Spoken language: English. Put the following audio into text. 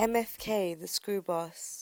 MFK, the Screw Boss.